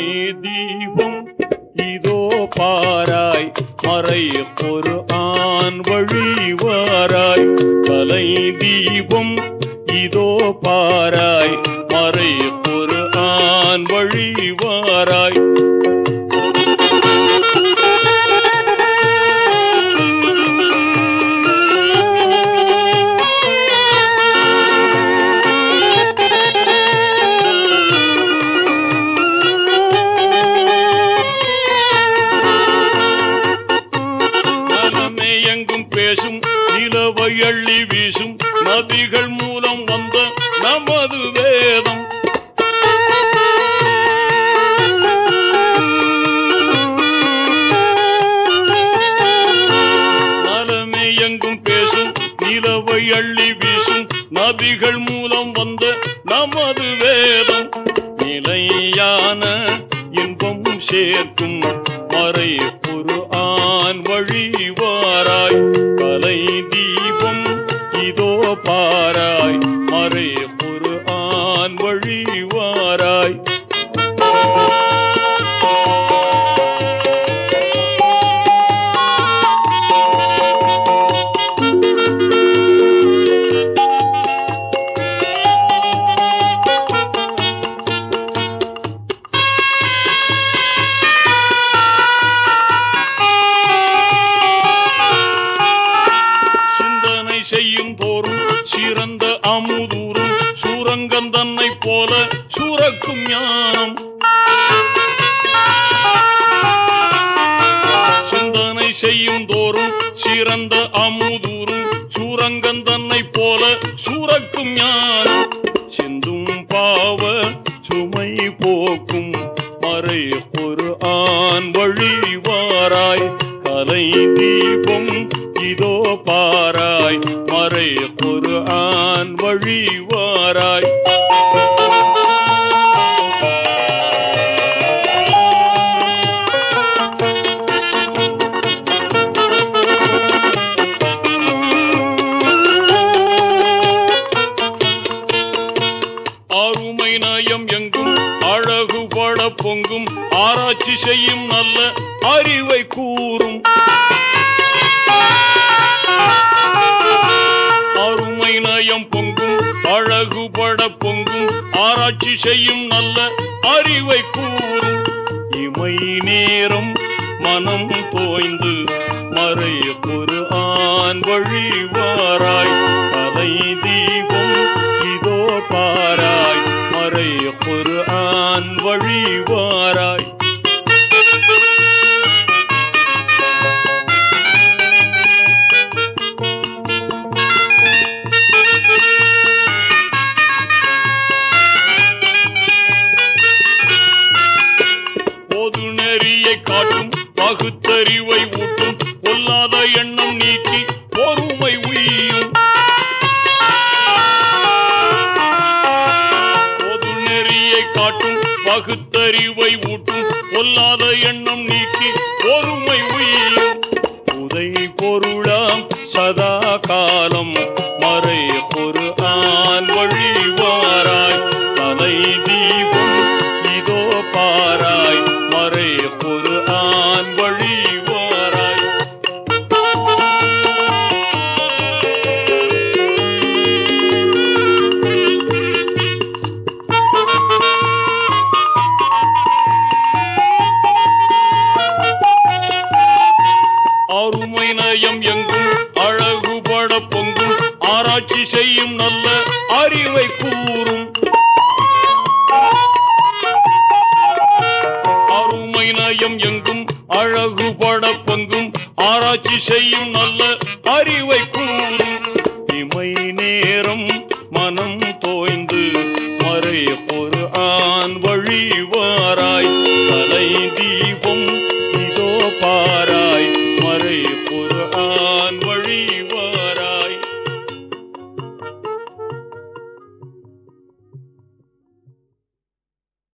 தலை தீபம். இதோ பாராய் மறை ஒரு ஆண் வழிவாராய் கலை தீபம் இதோ பாராய் மறை ஒரு ஆண் வழிவாராய் வயள்ளி வீசும் நதிகள் மூலம் வந்த நமது வேதம். நலமே எங்கும் பேசும் நிலவை அள்ளி வீசும் நதிகள் மூலம் வந்த நமது வேதம். நிலையான இன்பம் சேர்க்கும் மறை ஒரு ஆண் வழிவாராய் கலை பாராய் மறை குரு ஆண் வழிவாராய் போரும் சிறந்த அமுதூரும் சூரங்கன் தன்னை போல சூரக்கும் ஞானம். சிந்தனை செய்யும் தோறும் சிறந்த அமுதூரும் சூரங்கன் தன்னை போல சூரக்கும் ஞானம். சிந்தும் பாவ சுமை போக்கும் மறை ஒரு ஆண் வழிவாராய் கலை தீபம் இதோ பாராய். மறை ஒரு அருமை நயம் எங்கும் அழகுபட பொங்கும் ஆராய்ச்சி செய்யும் நல்ல அறிவை கூறும். அருமை நயம் பொங்கும் அழகுபட பொங்கும் ஆராய்ச்சி செய்யும் நல்ல அறிவை கூறும். இமை நேரம் மனம் தோய்ந்து மறைய ஒரு ஆண் வழிவாராய் கலை தீப பகுத்தறிவை ஊட்டும் பொல்லாத எண்ணம் நீக்கி பொறுமை உய்யும். பொது நெறியை காட்டும் பகுத்தறிவை ஊட்டும் பொல்லாத எண்ணம் நீக்கி பொறுமை உய்யும். உதை பொருளாம் சதா காலம் செய்யும் நல்ல அறிவை கூறும். அருமை நயம் எங்கும் அழகு பட பங்கும் ஆராய்ச்சி செய்யும் நல்ல அறிவை கூறும். இமை நேரம் மனம் தோய்ந்து மறைய ஒரு ஆண் வழிவாராய் கலை தீபம் இதோ பாராய் மறைய ஒரு ஆண் வழிவார்